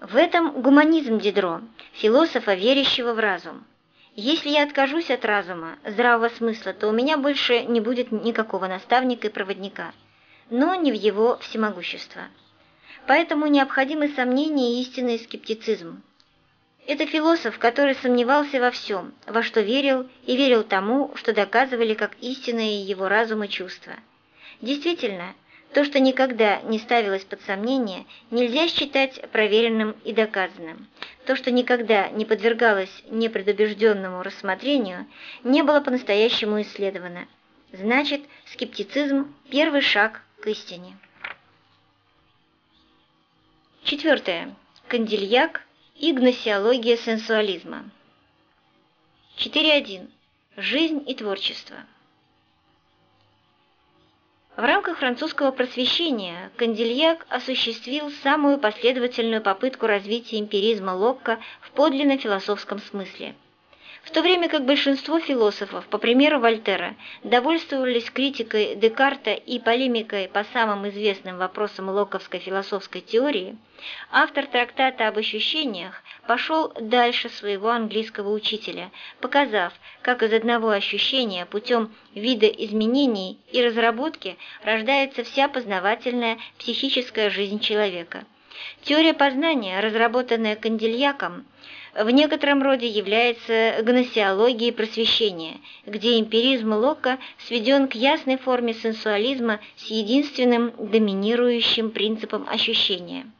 В этом гуманизм Дидро, философа, верящего в разум. Если я откажусь от разума, здравого смысла, то у меня больше не будет никакого наставника и проводника, но не в его всемогущество. Поэтому необходимы сомнения и истинный скептицизм. Это философ, который сомневался во всем, во что верил, и верил тому, что доказывали как истинные его разум и чувства. Действительно, то, что никогда не ставилось под сомнение, нельзя считать проверенным и доказанным. То, что никогда не подвергалось непредубежденному рассмотрению, не было по-настоящему исследовано. Значит, скептицизм – первый шаг к истине. Четвертое. Кандильяк и гносеология сенсуализма. 4.1. Жизнь и творчество. В рамках французского просвещения Кандильяк осуществил самую последовательную попытку развития эмпиризма Локка в подлинно философском смысле. В то время как большинство философов, по примеру Вольтера, довольствовались критикой Декарта и полемикой по самым известным вопросам локовской философской теории, автор трактата об ощущениях пошел дальше своего английского учителя, показав, как из одного ощущения путем видоизменений и разработки рождается вся познавательная психическая жизнь человека. Теория познания, разработанная Кандильяком, в некотором роде является гносеологией просвещения, где эмпиризм Лока сведен к ясной форме сенсуализма с единственным доминирующим принципом ощущения –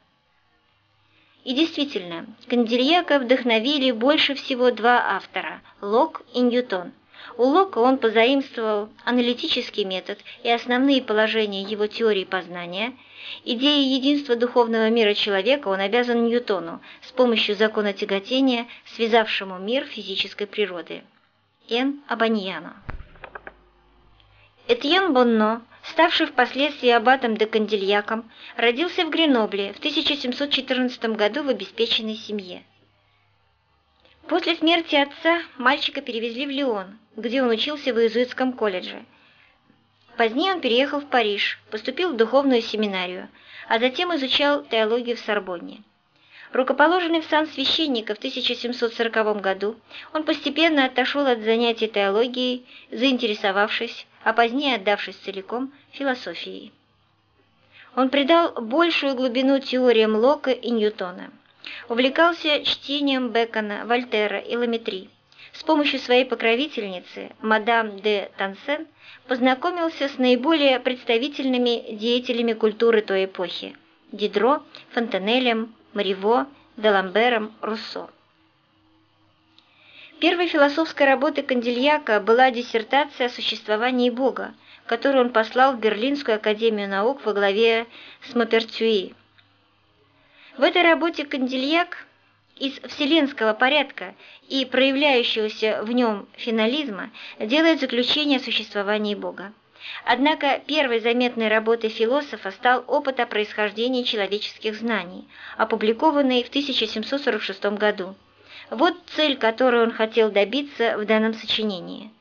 и действительно, Кандильяка вдохновили больше всего два автора – Лок и Ньютон. У Лока он позаимствовал аналитический метод и основные положения его теории познания. Идеи единства духовного мира человека он обязан Ньютону с помощью закона тяготения, связавшему мир физической природы. Н. Абаньяно. Этьен Бонно ставший впоследствии аббатом де Кандильяком, родился в Гренобле в 1714 году в обеспеченной семье. После смерти отца мальчика перевезли в Лион, где он учился в иезуитском колледже. Позднее он переехал в Париж, поступил в духовную семинарию, а затем изучал теологию в Сорбонне. Рукоположенный в сан священника в 1740 году, он постепенно отошел от занятий теологией, заинтересовавшись а позднее отдавшись целиком философией. Он придал большую глубину теориям Лока и Ньютона. Увлекался чтением Бекона, Вольтера и Ламетри. С помощью своей покровительницы, мадам де Тансен, познакомился с наиболее представительными деятелями культуры той эпохи – Дидро, Фонтенелем, Мариво, Деламбером, Руссо. Первой философской работой Кандильяка была диссертация о существовании Бога, которую он послал в Берлинскую академию наук во главе с Мапертюи. В этой работе Кандильяк из вселенского порядка и проявляющегося в нем финализма делает заключение о существовании Бога. Однако первой заметной работой философа стал опыт о происхождении человеческих знаний, опубликованный в 1746 году. Вот цель, которую он хотел добиться в данном сочинении.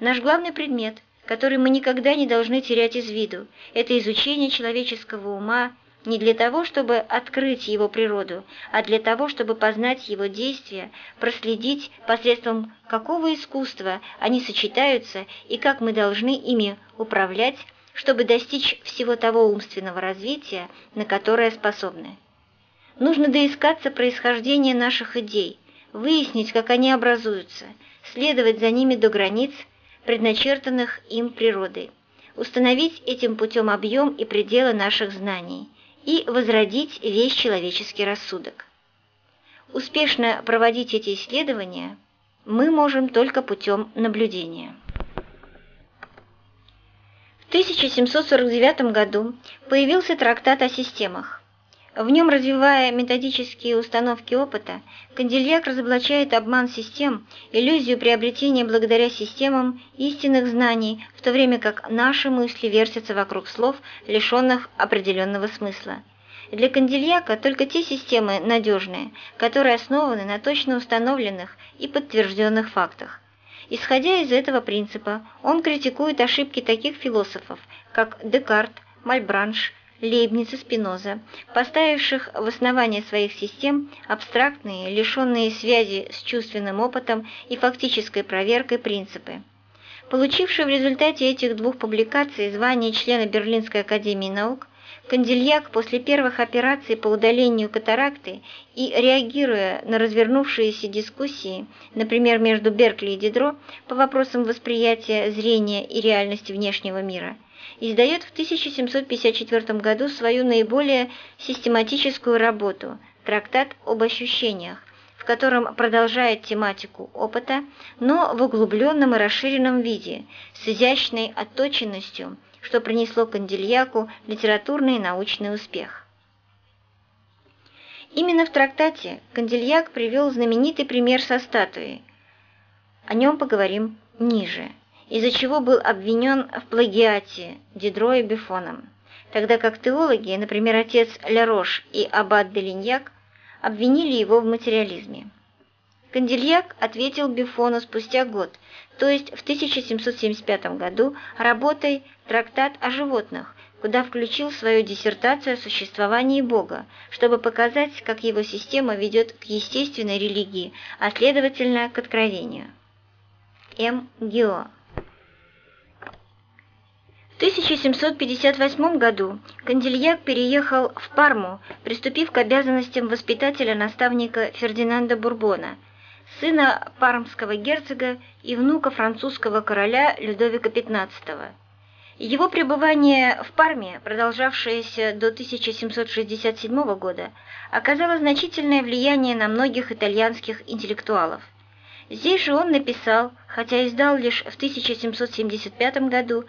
Наш главный предмет, который мы никогда не должны терять из виду, это изучение человеческого ума не для того, чтобы открыть его природу, а для того, чтобы познать его действия, проследить, посредством какого искусства они сочетаются и как мы должны ими управлять, чтобы достичь всего того умственного развития, на которое способны. Нужно доискаться происхождения наших идей, выяснить, как они образуются, следовать за ними до границ, предначертанных им природой, установить этим путем объем и пределы наших знаний и возродить весь человеческий рассудок. Успешно проводить эти исследования мы можем только путем наблюдения. В 1749 году появился трактат о системах, в нем, развивая методические установки опыта, Кандильяк разоблачает обман систем, иллюзию приобретения благодаря системам истинных знаний, в то время как наши мысли вертятся вокруг слов, лишенных определенного смысла. Для Кандильяка только те системы надежные, которые основаны на точно установленных и подтвержденных фактах. Исходя из этого принципа, он критикует ошибки таких философов, как Декарт, Мальбранш, Лейбниц и Спиноза, поставивших в основание своих систем абстрактные, лишенные связи с чувственным опытом и фактической проверкой принципы. Получивший в результате этих двух публикаций звание члена Берлинской академии наук, Кандильяк после первых операций по удалению катаракты и реагируя на развернувшиеся дискуссии, например, между Беркли и Дидро по вопросам восприятия зрения и реальности внешнего мира, издает в 1754 году свою наиболее систематическую работу «Трактат об ощущениях», в котором продолжает тематику опыта, но в углубленном и расширенном виде, с изящной отточенностью – что принесло Кандильяку литературный и научный успех. Именно в трактате Кандильяк привел знаменитый пример со статуей. О нем поговорим ниже, из-за чего был обвинен в плагиате Дидро и Бифоном, тогда как теологи, например, отец Лярош и аббат де Линьяк, обвинили его в материализме. Кандильяк ответил Бифону спустя год, то есть в 1775 году, работой «Трактат о животных», куда включил свою диссертацию о существовании Бога, чтобы показать, как его система ведет к естественной религии, а следовательно к откровению. М. Гео 1758 году Кандильяк переехал в Парму, приступив к обязанностям воспитателя-наставника Фердинанда Бурбона – сына пармского герцога и внука французского короля Людовика XV. Его пребывание в Парме, продолжавшееся до 1767 года, оказало значительное влияние на многих итальянских интеллектуалов. Здесь же он написал, хотя издал лишь в 1775 году,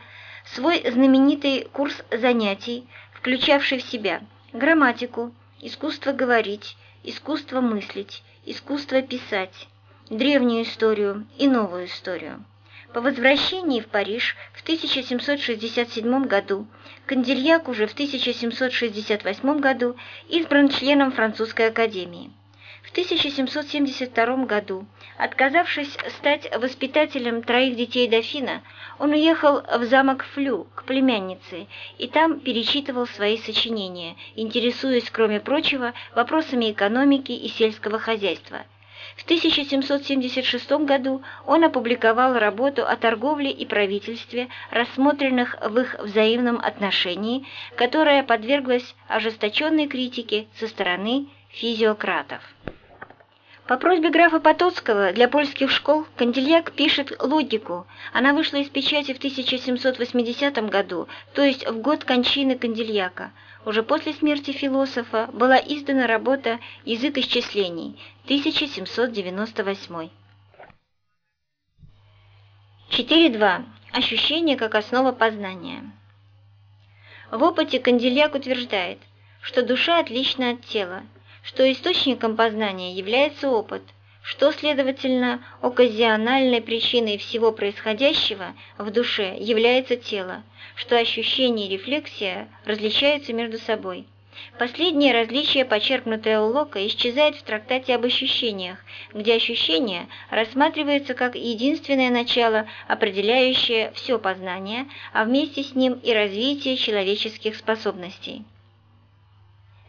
свой знаменитый курс занятий, включавший в себя грамматику, искусство говорить, искусство мыслить, искусство писать, древнюю историю и новую историю. По возвращении в Париж в 1767 году Кандильяк уже в 1768 году избран членом французской академии. В 1772 году, отказавшись стать воспитателем троих детей дофина, он уехал в замок Флю к племяннице и там перечитывал свои сочинения, интересуясь, кроме прочего, вопросами экономики и сельского хозяйства – в 1776 году он опубликовал работу о торговле и правительстве, рассмотренных в их взаимном отношении, которая подверглась ожесточенной критике со стороны физиократов. По просьбе графа Потоцкого для польских школ Кандильяк пишет «Логику». Она вышла из печати в 1780 году, то есть в год кончины Кандильяка. Уже после смерти философа была издана работа «Язык исчислений» 1798. 4.2. Ощущение как основа познания. В опыте Кандильяк утверждает, что душа отлична от тела, что источником познания является опыт, что, следовательно, оказиональной причиной всего происходящего в душе является тело, что ощущение и рефлексия различаются между собой. Последнее различие, почерпнутое у Лока, исчезает в трактате об ощущениях, где ощущение рассматривается как единственное начало, определяющее все познание, а вместе с ним и развитие человеческих способностей.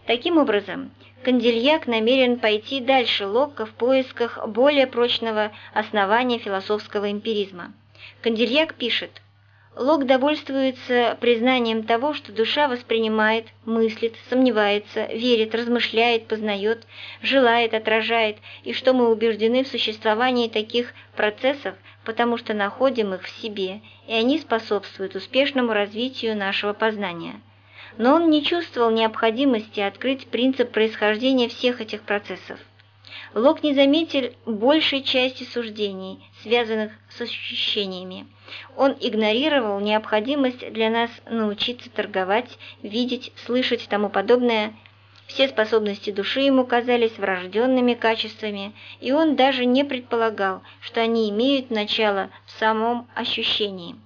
Таким образом, Кандильяк намерен пойти дальше Локка в поисках более прочного основания философского эмпиризма. Кандильяк пишет, Лок довольствуется признанием того, что душа воспринимает, мыслит, сомневается, верит, размышляет, познает, желает, отражает, и что мы убеждены в существовании таких процессов, потому что находим их в себе, и они способствуют успешному развитию нашего познания. Но он не чувствовал необходимости открыть принцип происхождения всех этих процессов. Лок не заметил большей части суждений, связанных с ощущениями. Он игнорировал необходимость для нас научиться торговать, видеть, слышать и тому подобное. Все способности души ему казались врожденными качествами, и он даже не предполагал, что они имеют начало в самом ощущении.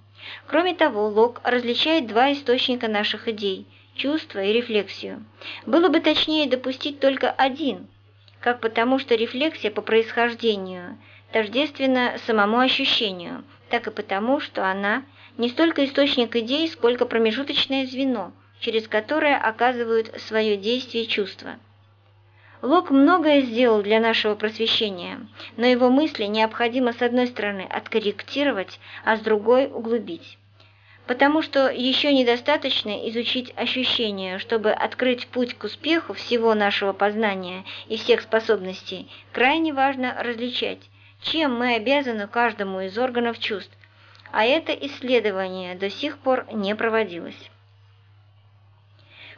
Кроме того, Лок различает два источника наших идей – чувство и рефлексию. Было бы точнее допустить только один – как потому, что рефлексия по происхождению тождественна самому ощущению, так и потому, что она не столько источник идей, сколько промежуточное звено через которое оказывают свое действие чувства. Лок многое сделал для нашего просвещения, но его мысли необходимо с одной стороны откорректировать, а с другой углубить. Потому что еще недостаточно изучить ощущения, чтобы открыть путь к успеху всего нашего познания и всех способностей, крайне важно различать, чем мы обязаны каждому из органов чувств, а это исследование до сих пор не проводилось.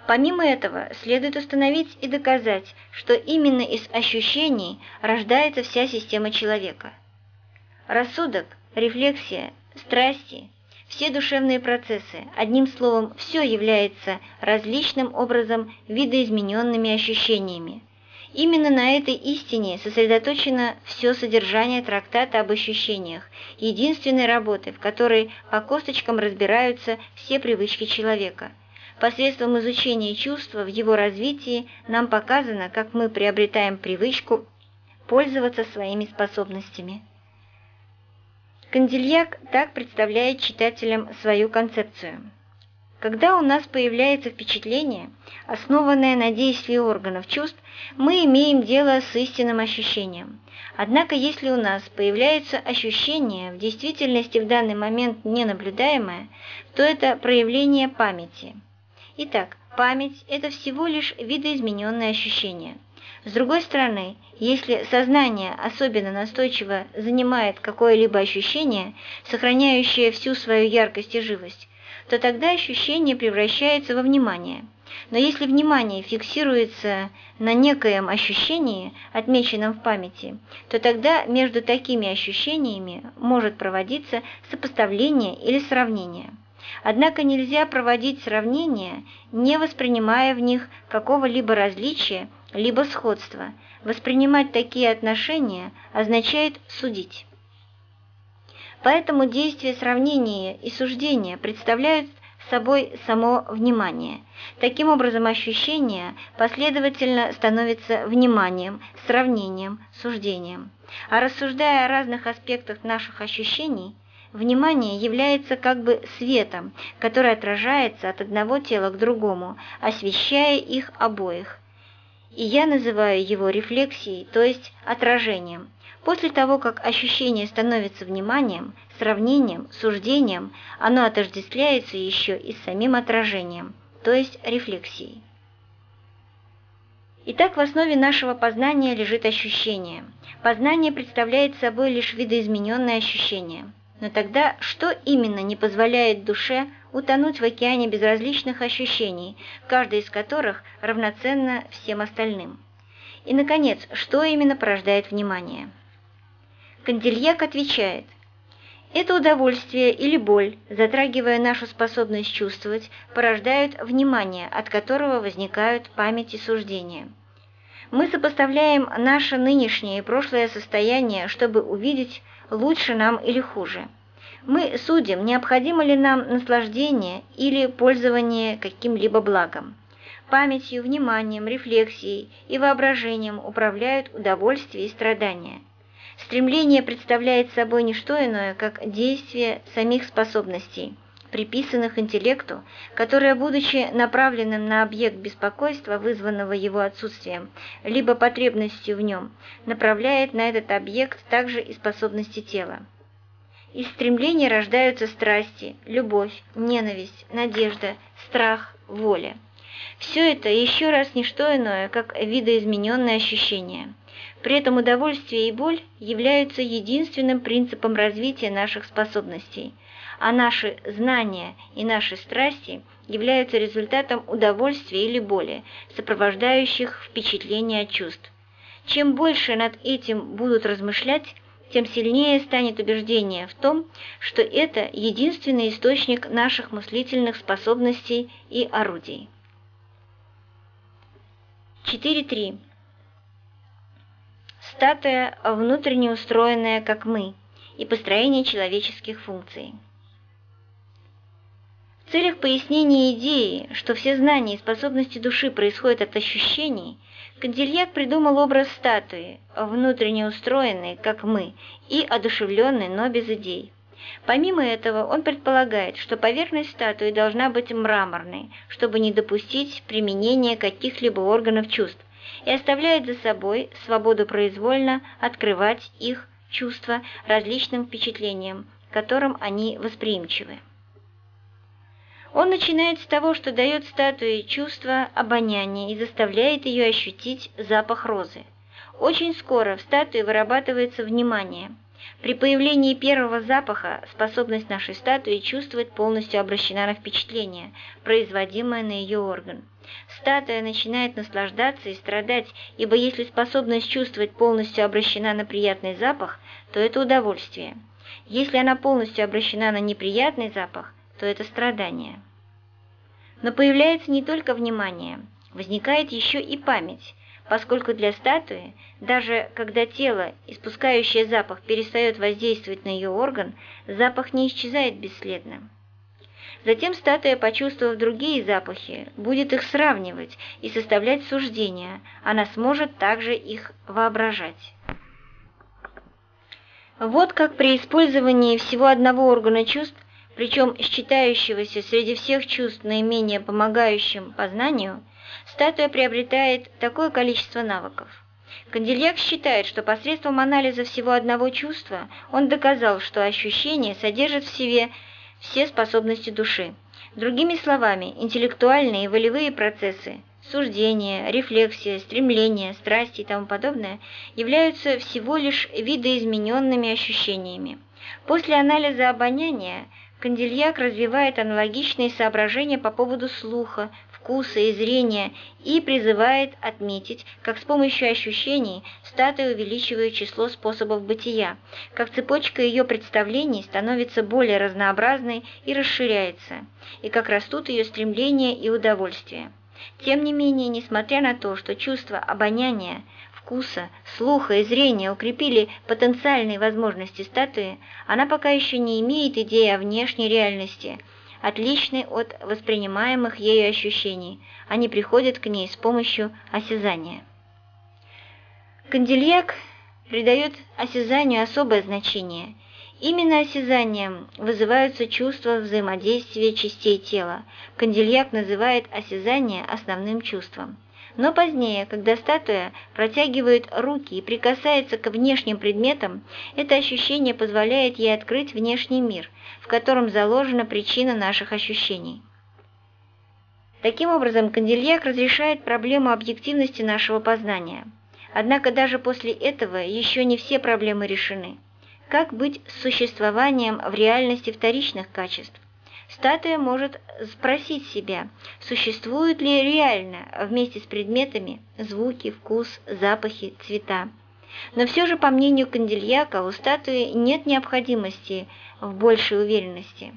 Помимо этого, следует установить и доказать, что именно из ощущений рождается вся система человека. Рассудок, рефлексия, страсти, все душевные процессы, одним словом, все является различным образом видоизмененными ощущениями. Именно на этой истине сосредоточено все содержание трактата об ощущениях, единственной работы, в которой по косточкам разбираются все привычки человека – Посредством изучения чувства в его развитии нам показано, как мы приобретаем привычку пользоваться своими способностями. Кандильяк так представляет читателям свою концепцию. Когда у нас появляется впечатление, основанное на действии органов чувств, мы имеем дело с истинным ощущением. Однако если у нас появляется ощущение, в действительности в данный момент ненаблюдаемое, то это проявление памяти – Итак, память – это всего лишь видоизмененное ощущение. С другой стороны, если сознание особенно настойчиво занимает какое-либо ощущение, сохраняющее всю свою яркость и живость, то тогда ощущение превращается во внимание. Но если внимание фиксируется на некоем ощущении, отмеченном в памяти, то тогда между такими ощущениями может проводиться сопоставление или сравнение. Однако нельзя проводить сравнения, не воспринимая в них какого-либо различия, либо сходства. Воспринимать такие отношения означает судить. Поэтому действие сравнения и суждения представляют собой само внимание. Таким образом, ощущение последовательно становится вниманием, сравнением, суждением. А рассуждая о разных аспектах наших ощущений – Внимание является как бы светом, который отражается от одного тела к другому, освещая их обоих. И я называю его рефлексией, то есть отражением. После того, как ощущение становится вниманием, сравнением, суждением, оно отождествляется еще и с самим отражением, то есть рефлексией. Итак, в основе нашего познания лежит ощущение. Познание представляет собой лишь видоизмененное ощущение – но тогда что именно не позволяет душе утонуть в океане безразличных ощущений, каждое из которых равноценно всем остальным? И, наконец, что именно порождает внимание? Кандильяк отвечает, это удовольствие или боль, затрагивая нашу способность чувствовать, порождают внимание, от которого возникают память и суждения. Мы сопоставляем наше нынешнее и прошлое состояние, чтобы увидеть, лучше нам или хуже. Мы судим, необходимо ли нам наслаждение или пользование каким-либо благом. Памятью, вниманием, рефлексией и воображением управляют удовольствие и страдания. Стремление представляет собой не что иное, как действие самих способностей, приписанных интеллекту, которое, будучи направленным на объект беспокойства, вызванного его отсутствием, либо потребностью в нем, направляет на этот объект также и способности тела. Из стремлений рождаются страсти, любовь, ненависть, надежда, страх, воля. Все это еще раз не что иное, как видоизмененное ощущение. При этом удовольствие и боль являются единственным принципом развития наших способностей, а наши знания и наши страсти являются результатом удовольствия или боли, сопровождающих впечатления чувств. Чем больше над этим будут размышлять, тем сильнее станет убеждение в том, что это единственный источник наших мыслительных способностей и орудий. 4.3. Статуя, внутренне устроенная, как мы, и построение человеческих функций. Целях пояснения идеи, что все знания и способности души происходят от ощущений, Кандильяк придумал образ статуи, внутренне устроенной, как мы, и одушевленной, но без идей. Помимо этого, он предполагает, что поверхность статуи должна быть мраморной, чтобы не допустить применения каких-либо органов чувств, и оставляет за собой свободу произвольно открывать их чувства различным впечатлениям, которым они восприимчивы. Он начинает с того, что дает статуе чувство обоняния и заставляет ее ощутить запах розы. Очень скоро в статуе вырабатывается внимание. При появлении первого запаха способность нашей статуи чувствовать полностью обращена на впечатление, производимое на ее орган. Статуя начинает наслаждаться и страдать, ибо если способность чувствовать полностью обращена на приятный запах, то это удовольствие. Если она полностью обращена на неприятный запах, то это страдание. Но появляется не только внимание, возникает еще и память, поскольку для статуи, даже когда тело, испускающее запах, перестает воздействовать на ее орган, запах не исчезает бесследно. Затем статуя, почувствовав другие запахи, будет их сравнивать и составлять суждения, она сможет также их воображать. Вот как при использовании всего одного органа чувств причем считающегося среди всех чувств наименее помогающим познанию, статуя приобретает такое количество навыков. Кандильяк считает, что посредством анализа всего одного чувства он доказал, что ощущение содержит в себе все способности души. Другими словами, интеллектуальные и волевые процессы, суждения, рефлексия, стремления, страсти и тому подобное являются всего лишь видоизмененными ощущениями. После анализа обоняния Кандильяк развивает аналогичные соображения по поводу слуха, вкуса и зрения и призывает отметить, как с помощью ощущений статуя увеличивает число способов бытия, как цепочка ее представлений становится более разнообразной и расширяется, и как растут ее стремления и удовольствия. Тем не менее, несмотря на то, что чувство обоняния – вкуса, слуха и зрения укрепили потенциальные возможности статуи, она пока еще не имеет идеи о внешней реальности, отличной от воспринимаемых ею ощущений, они приходят к ней с помощью осязания. Кандильяк придает осязанию особое значение. Именно осязанием вызываются чувства взаимодействия частей тела. Кандильяк называет осязание основным чувством. Но позднее, когда статуя протягивает руки и прикасается к внешним предметам, это ощущение позволяет ей открыть внешний мир, в котором заложена причина наших ощущений. Таким образом, Кандильяк разрешает проблему объективности нашего познания. Однако даже после этого еще не все проблемы решены. Как быть с существованием в реальности вторичных качеств? Статуя может спросить себя, существуют ли реально вместе с предметами звуки, вкус, запахи, цвета. Но все же, по мнению Кандильяка, у статуи нет необходимости в большей уверенности.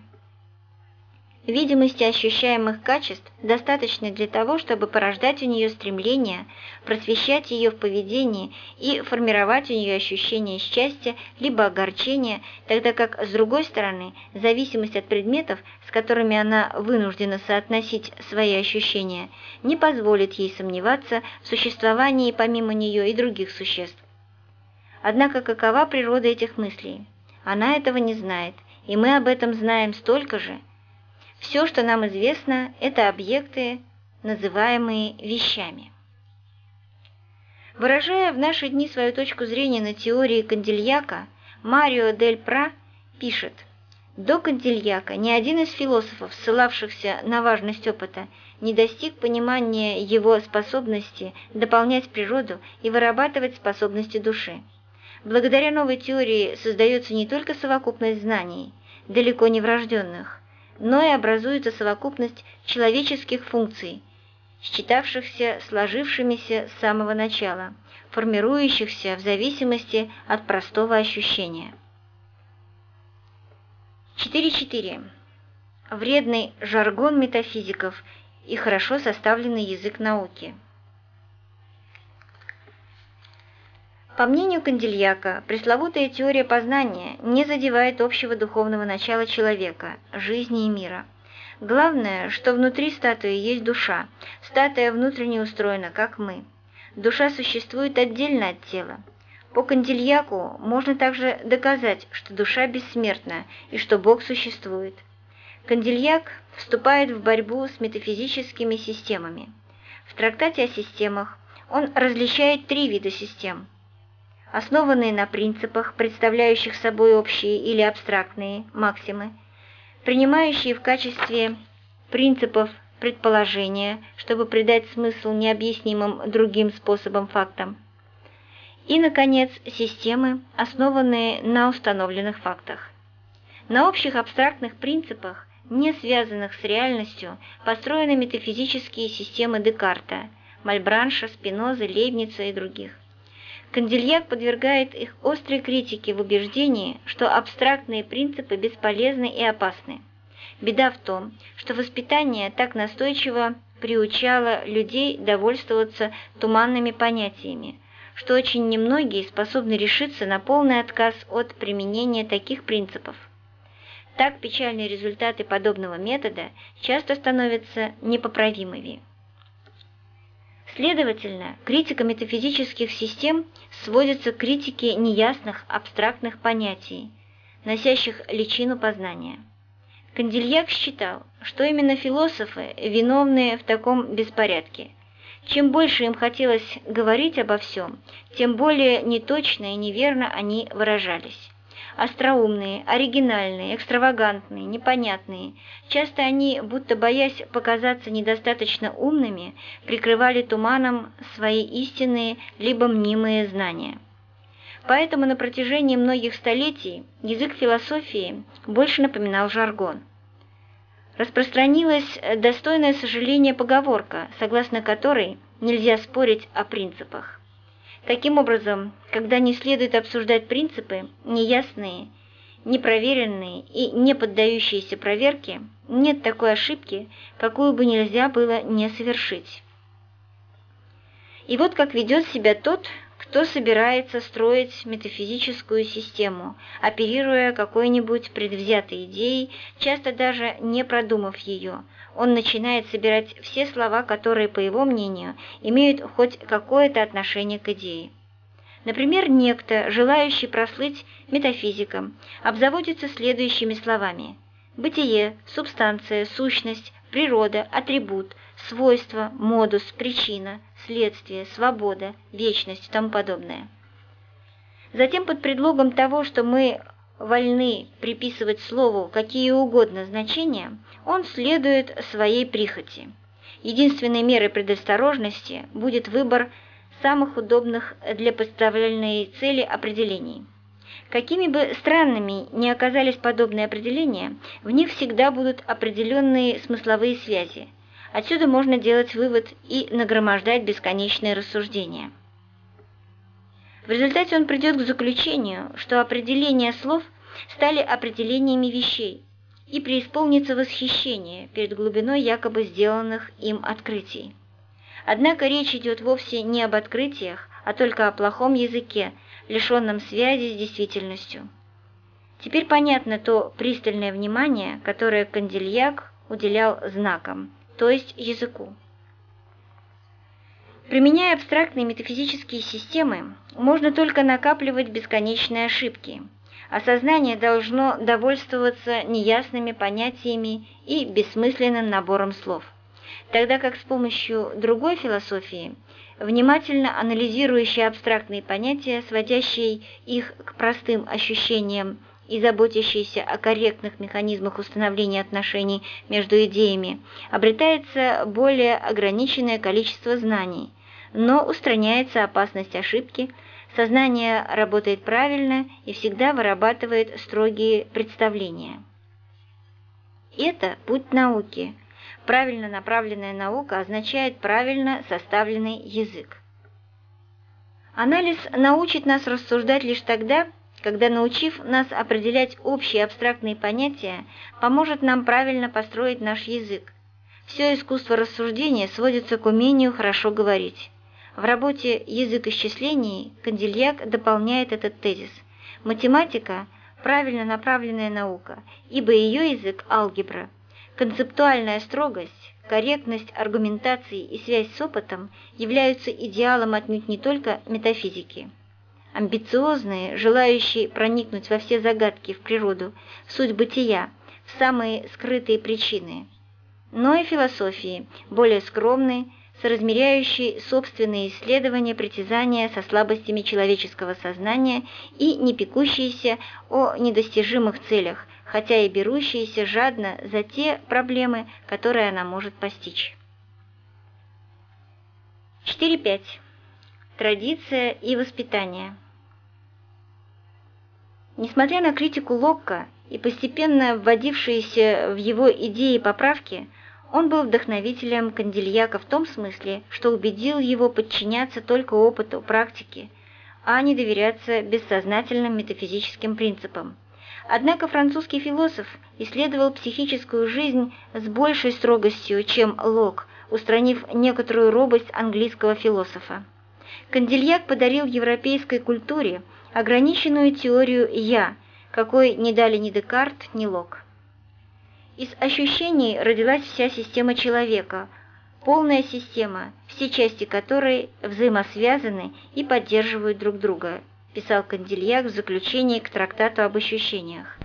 Видимости ощущаемых качеств достаточно для того, чтобы порождать у нее стремление, просвещать ее в поведении и формировать у нее ощущение счастья либо огорчения, тогда как, с другой стороны, зависимость от предметов, с которыми она вынуждена соотносить свои ощущения, не позволит ей сомневаться в существовании помимо нее и других существ. Однако какова природа этих мыслей? Она этого не знает, и мы об этом знаем столько же – все, что нам известно, это объекты, называемые вещами. Выражая в наши дни свою точку зрения на теории Кандильяка, Марио Дель Пра пишет, «До Кандильяка ни один из философов, ссылавшихся на важность опыта, не достиг понимания его способности дополнять природу и вырабатывать способности души. Благодаря новой теории создается не только совокупность знаний, далеко не врожденных, но и образуется совокупность человеческих функций, считавшихся сложившимися с самого начала, формирующихся в зависимости от простого ощущения. 4.4. Вредный жаргон метафизиков и хорошо составленный язык науки. По мнению Кандильяка, пресловутая теория познания не задевает общего духовного начала человека, жизни и мира. Главное, что внутри статуи есть душа, статуя внутренне устроена, как мы. Душа существует отдельно от тела. По Кандильяку можно также доказать, что душа бессмертна и что Бог существует. Кандильяк вступает в борьбу с метафизическими системами. В трактате о системах он различает три вида систем. Основанные на принципах, представляющих собой общие или абстрактные максимы, принимающие в качестве принципов предположения, чтобы придать смысл необъяснимым другим способом фактам. И, наконец, системы, основанные на установленных фактах. На общих абстрактных принципах, не связанных с реальностью, построены метафизические системы Декарта, Мальбранша, Спинозы, Лейбница и других. Кандильяк подвергает их острой критике в убеждении, что абстрактные принципы бесполезны и опасны. Беда в том, что воспитание так настойчиво приучало людей довольствоваться туманными понятиями, что очень немногие способны решиться на полный отказ от применения таких принципов. Так печальные результаты подобного метода часто становятся непоправимыми. Следовательно, критика метафизических систем сводится к критике неясных абстрактных понятий, носящих личину познания. Кандильяк считал, что именно философы виновны в таком беспорядке. Чем больше им хотелось говорить обо всем, тем более неточно и неверно они выражались. Остроумные, оригинальные, экстравагантные, непонятные, часто они, будто боясь показаться недостаточно умными, прикрывали туманом свои истинные либо мнимые знания. Поэтому на протяжении многих столетий язык философии больше напоминал жаргон. Распространилась достойное сожаления поговорка, согласно которой нельзя спорить о принципах. Таким образом, когда не следует обсуждать принципы, неясные, непроверенные и не поддающиеся проверке, нет такой ошибки, какую бы нельзя было не совершить. И вот как ведет себя тот, кто собирается строить метафизическую систему, оперируя какой-нибудь предвзятой идеей, часто даже не продумав ее. Он начинает собирать все слова, которые, по его мнению, имеют хоть какое-то отношение к идее. Например, некто, желающий прослыть метафизиком, обзаводится следующими словами «бытие», «субстанция», «сущность», «природа», «атрибут», свойства, модус, причина, следствие, свобода, вечность и тому подобное. Затем под предлогом того, что мы вольны приписывать слову какие угодно значения, он следует своей прихоти. Единственной мерой предосторожности будет выбор самых удобных для поставленной цели определений. Какими бы странными ни оказались подобные определения, в них всегда будут определенные смысловые связи – Отсюда можно делать вывод и нагромождать бесконечные рассуждения. В результате он придет к заключению, что определения слов стали определениями вещей, и преисполнится восхищение перед глубиной якобы сделанных им открытий. Однако речь идет вовсе не об открытиях, а только о плохом языке, лишенном связи с действительностью. Теперь понятно то пристальное внимание, которое Кандильяк уделял знакам – то есть языку. Применяя абстрактные метафизические системы, можно только накапливать бесконечные ошибки, а сознание должно довольствоваться неясными понятиями и бессмысленным набором слов, тогда как с помощью другой философии, внимательно анализирующей абстрактные понятия, сводящей их к простым ощущениям и заботящийся о корректных механизмах установления отношений между идеями, обретается более ограниченное количество знаний, но устраняется опасность ошибки, сознание работает правильно и всегда вырабатывает строгие представления. Это путь науки. Правильно направленная наука означает правильно составленный язык. Анализ научит нас рассуждать лишь тогда, когда, научив нас определять общие абстрактные понятия, поможет нам правильно построить наш язык. Все искусство рассуждения сводится к умению хорошо говорить. В работе «Язык исчислений» Кандильяк дополняет этот тезис. Математика – правильно направленная наука, ибо ее язык – алгебра. Концептуальная строгость, корректность аргументации и связь с опытом являются идеалом отнюдь не только метафизики. Амбициозные, желающие проникнуть во все загадки в природу, в суть бытия, в самые скрытые причины, но и философии, более скромные, соразмеряющие собственные исследования, притязания со слабостями человеческого сознания и не пекущиеся о недостижимых целях, хотя и берущиеся жадно за те проблемы, которые она может постичь. 4.5. Традиция и воспитание. Несмотря на критику Локка и постепенно вводившиеся в его идеи поправки, он был вдохновителем Кандильяка в том смысле, что убедил его подчиняться только опыту, практике, а не доверяться бессознательным метафизическим принципам. Однако французский философ исследовал психическую жизнь с большей строгостью, чем Лок, устранив некоторую робость английского философа. Кандильяк подарил европейской культуре ограниченную теорию «я», какой не дали ни Декарт, ни Лок. Из ощущений родилась вся система человека, полная система, все части которой взаимосвязаны и поддерживают друг друга, писал Кандильяк в заключении к трактату об ощущениях.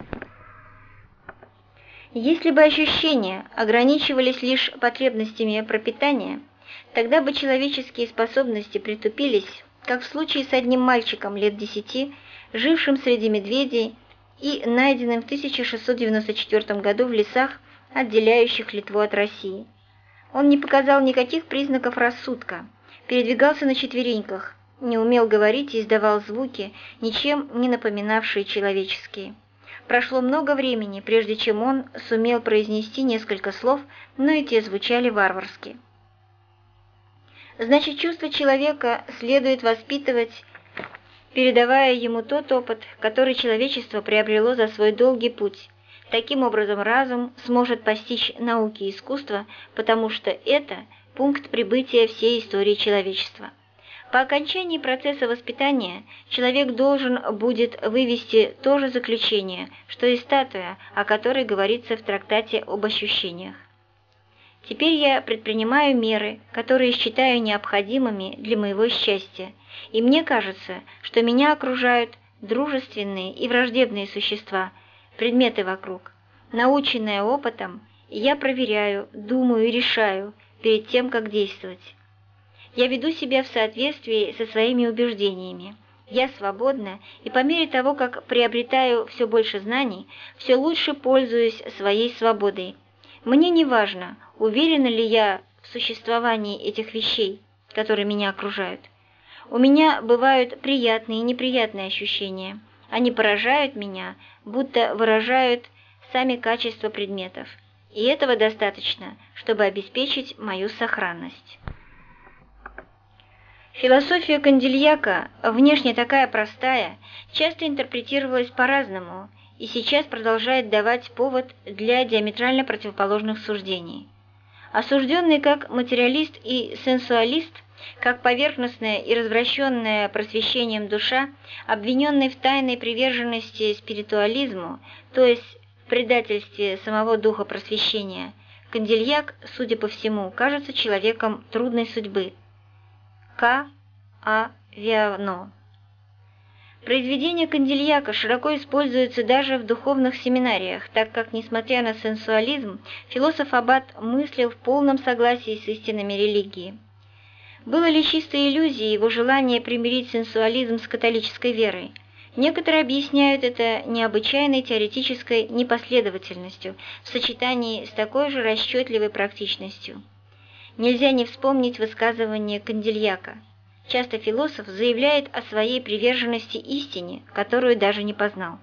Если бы ощущения ограничивались лишь потребностями пропитания, тогда бы человеческие способности притупились, как в случае с одним мальчиком лет десяти, жившим среди медведей и найденным в 1694 году в лесах, отделяющих Литву от России. Он не показал никаких признаков рассудка, передвигался на четвереньках, не умел говорить и издавал звуки, ничем не напоминавшие человеческие. Прошло много времени, прежде чем он сумел произнести несколько слов, но и те звучали варварски. Значит, чувство человека следует воспитывать, передавая ему тот опыт, который человечество приобрело за свой долгий путь. Таким образом, разум сможет постичь науки и искусства, потому что это пункт прибытия всей истории человечества. По окончании процесса воспитания человек должен будет вывести то же заключение, что и статуя, о которой говорится в трактате об ощущениях. Теперь я предпринимаю меры, которые считаю необходимыми для моего счастья, и мне кажется, что меня окружают дружественные и враждебные существа, предметы вокруг. Наученная опытом, я проверяю, думаю и решаю перед тем, как действовать. Я веду себя в соответствии со своими убеждениями. Я свободна, и по мере того, как приобретаю все больше знаний, все лучше пользуюсь своей свободой. Мне не важно, уверена ли я в существовании этих вещей, которые меня окружают. У меня бывают приятные и неприятные ощущения. Они поражают меня, будто выражают сами качества предметов. И этого достаточно, чтобы обеспечить мою сохранность. Философия Кандильяка, внешне такая простая, часто интерпретировалась по-разному и сейчас продолжает давать повод для диаметрально противоположных суждений. Осужденный как материалист и сенсуалист, как поверхностная и развращенная просвещением душа, обвиненный в тайной приверженности спиритуализму, то есть предательстве самого духа просвещения, Кандильяк, судя по всему, кажется человеком трудной судьбы – к. А. Виано. Произведения Кандильяка широко используются даже в духовных семинариях, так как, несмотря на сенсуализм, философ Аббат мыслил в полном согласии с истинами религии. Было ли чистой иллюзией его желание примирить сенсуализм с католической верой? Некоторые объясняют это необычайной теоретической непоследовательностью в сочетании с такой же расчетливой практичностью. Нельзя не вспомнить высказывание Кандильяка. Часто философ заявляет о своей приверженности истине, которую даже не познал.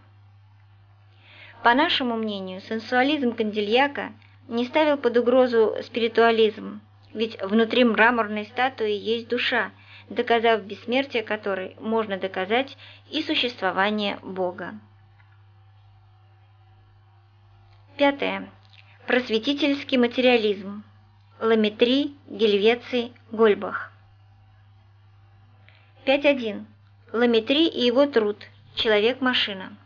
По нашему мнению, сенсуализм Кандильяка не ставил под угрозу спиритуализм, ведь внутри мраморной статуи есть душа, доказав бессмертие которой можно доказать и существование Бога. Пятое. Просветительский материализм. Ламетри, Гельвеций, Гольбах. 5.1. Ламетри и его труд. Человек-машина.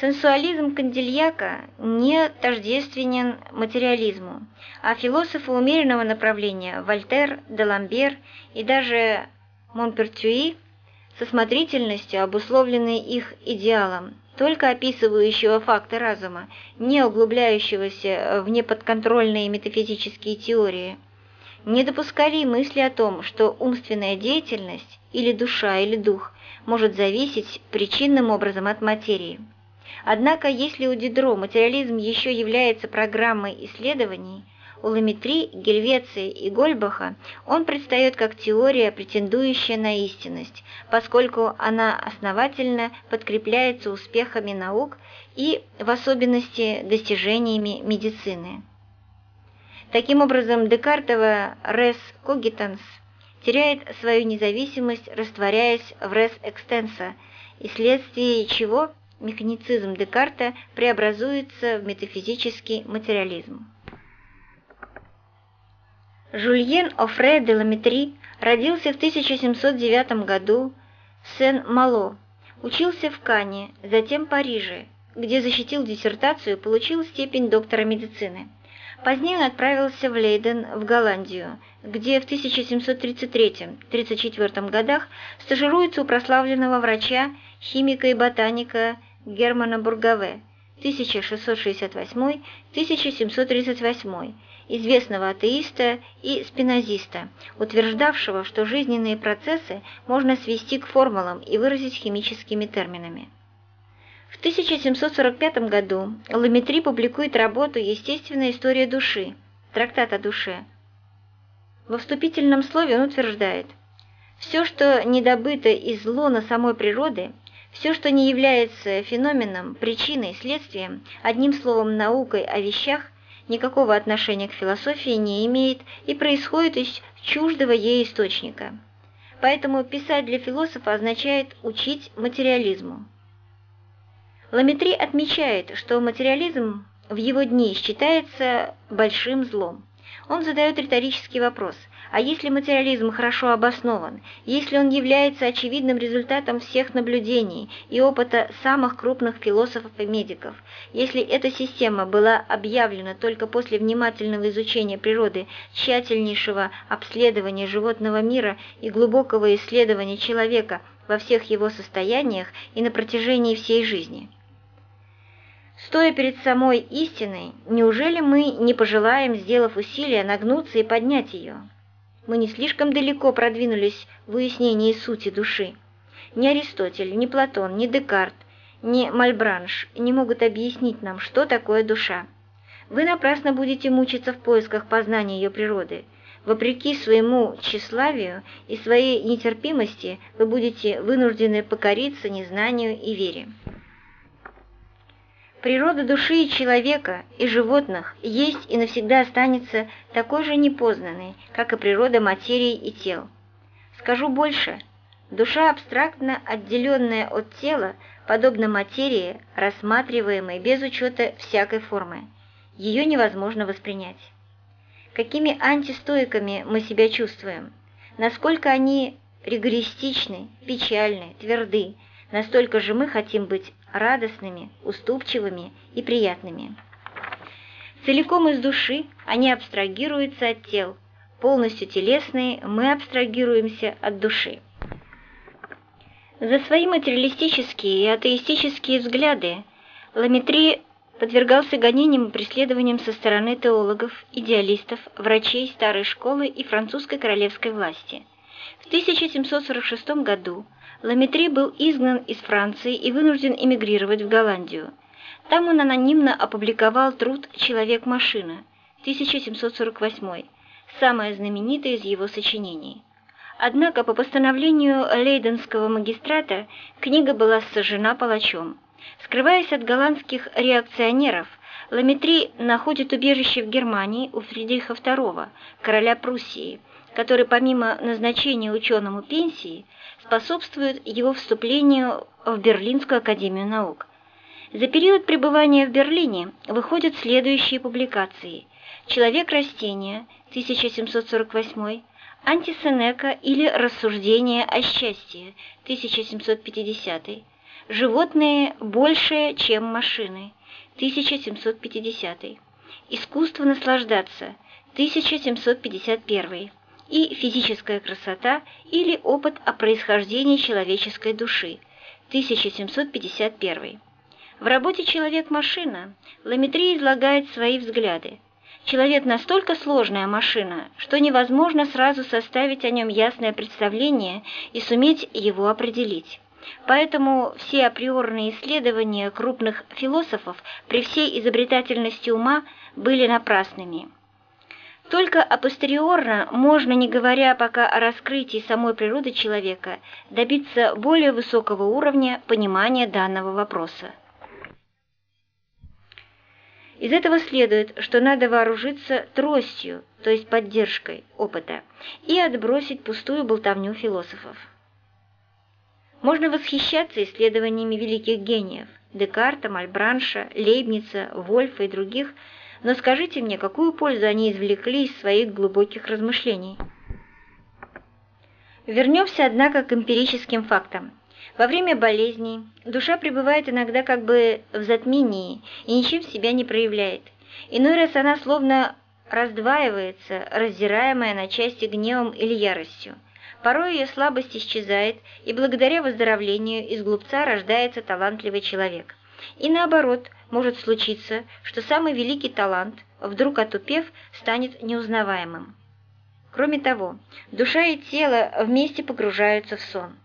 Сенсуализм Кандильяка не тождественен материализму, а философы умеренного направления Вольтер, Деламбер и даже Монпертюи со смотрительностью, обусловленной их идеалом, только описывающего факты разума, не углубляющегося в неподконтрольные метафизические теории, не допускали мысли о том, что умственная деятельность, или душа, или дух, может зависеть причинным образом от материи. Однако, если у Дидро материализм еще является программой исследований, у Ламетри, Гельвеции и Гольбаха он предстает как теория, претендующая на истинность, поскольку она основательно подкрепляется успехами наук и, в особенности, достижениями медицины. Таким образом, Декартова «res cogitans» теряет свою независимость, растворяясь в «res extensa», и вследствие чего механицизм Декарта преобразуется в метафизический материализм. Жульен Офре де Ламетри родился в 1709 году в Сен-Мало, учился в Кане, затем Париже, где защитил диссертацию и получил степень доктора медицины. Позднее он отправился в Лейден, в Голландию, где в 1733-34 годах стажируется у прославленного врача, химика и ботаника Германа Бургаве 1668-1738 известного атеиста и спинозиста, утверждавшего, что жизненные процессы можно свести к формулам и выразить химическими терминами. В 1745 году Ламетри публикует работу «Естественная история души», трактат о душе. Во вступительном слове он утверждает, «Все, что недобыто из лона самой природы, все, что не является феноменом, причиной, следствием, одним словом, наукой о вещах, никакого отношения к философии не имеет и происходит из чуждого ей источника. Поэтому писать для философа означает учить материализму. Ламетри отмечает, что материализм в его дни считается большим злом. Он задает риторический вопрос – а если материализм хорошо обоснован, если он является очевидным результатом всех наблюдений и опыта самых крупных философов и медиков, если эта система была объявлена только после внимательного изучения природы, тщательнейшего обследования животного мира и глубокого исследования человека во всех его состояниях и на протяжении всей жизни. Стоя перед самой истиной, неужели мы не пожелаем, сделав усилия, нагнуться и поднять ее? Мы не слишком далеко продвинулись в выяснении сути души. Ни Аристотель, ни Платон, ни Декарт, ни Мальбранш не могут объяснить нам, что такое душа. Вы напрасно будете мучиться в поисках познания ее природы. Вопреки своему тщеславию и своей нетерпимости вы будете вынуждены покориться незнанию и вере. Природа души и человека, и животных есть и навсегда останется такой же непознанной, как и природа материи и тел. Скажу больше, душа абстрактно отделенная от тела, подобно материи, рассматриваемой без учета всякой формы. Ее невозможно воспринять. Какими антистоиками мы себя чувствуем? Насколько они ригористичны, печальны, тверды, настолько же мы хотим быть радостными, уступчивыми и приятными. Целиком из души они абстрагируются от тел, полностью телесные мы абстрагируемся от души. За свои материалистические и атеистические взгляды Ламетри подвергался гонениям и преследованиям со стороны теологов, идеалистов, врачей старой школы и французской королевской власти. В 1746 году Ламетри был изгнан из Франции и вынужден эмигрировать в Голландию. Там он анонимно опубликовал труд «Человек-машина» 1748, самое знаменитое из его сочинений. Однако по постановлению Лейденского магистрата книга была сожжена палачом. Скрываясь от голландских реакционеров, Ламетри находит убежище в Германии у Фридриха II, короля Пруссии, который помимо назначения ученому пенсии способствует его вступлению в Берлинскую академию наук. За период пребывания в Берлине выходят следующие публикации «Человек-растение» 1748, «Антисенека» или «Рассуждение о счастье» 1750, «Животные больше, чем машины» 1750, «Искусство наслаждаться» 1751, и физическая красота или опыт о происхождении человеческой души, 1751. В работе «Человек-машина» Ламетри излагает свои взгляды. Человек настолько сложная машина, что невозможно сразу составить о нем ясное представление и суметь его определить. Поэтому все априорные исследования крупных философов при всей изобретательности ума были напрасными. Только апостериорно можно, не говоря пока о раскрытии самой природы человека, добиться более высокого уровня понимания данного вопроса. Из этого следует, что надо вооружиться тростью, то есть поддержкой опыта, и отбросить пустую болтовню философов. Можно восхищаться исследованиями великих гениев – Декарта, Мальбранша, Лейбница, Вольфа и других, но скажите мне, какую пользу они извлекли из своих глубоких размышлений? Вернемся, однако, к эмпирическим фактам. Во время болезней душа пребывает иногда как бы в затмении и ничем себя не проявляет. Иной раз она словно раздваивается, раздираемая на части гневом или яростью. Порой ее слабость исчезает, и благодаря выздоровлению из глупца рождается талантливый человек. И наоборот, может случиться, что самый великий талант, вдруг отупев, станет неузнаваемым. Кроме того, душа и тело вместе погружаются в сон.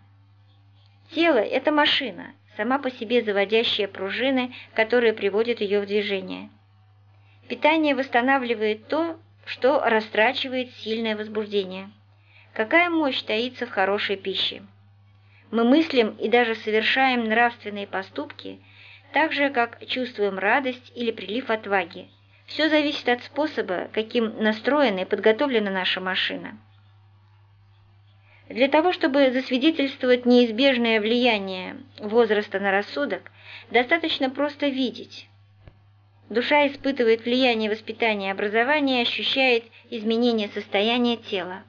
Тело – это машина, сама по себе заводящая пружины, которые приводят ее в движение. Питание восстанавливает то, что растрачивает сильное возбуждение. Какая мощь таится в хорошей пище? Мы мыслим и даже совершаем нравственные поступки, так же, как чувствуем радость или прилив отваги. Все зависит от способа, каким настроена и подготовлена наша машина. Для того, чтобы засвидетельствовать неизбежное влияние возраста на рассудок, достаточно просто видеть. Душа испытывает влияние воспитания и образования и ощущает изменение состояния тела.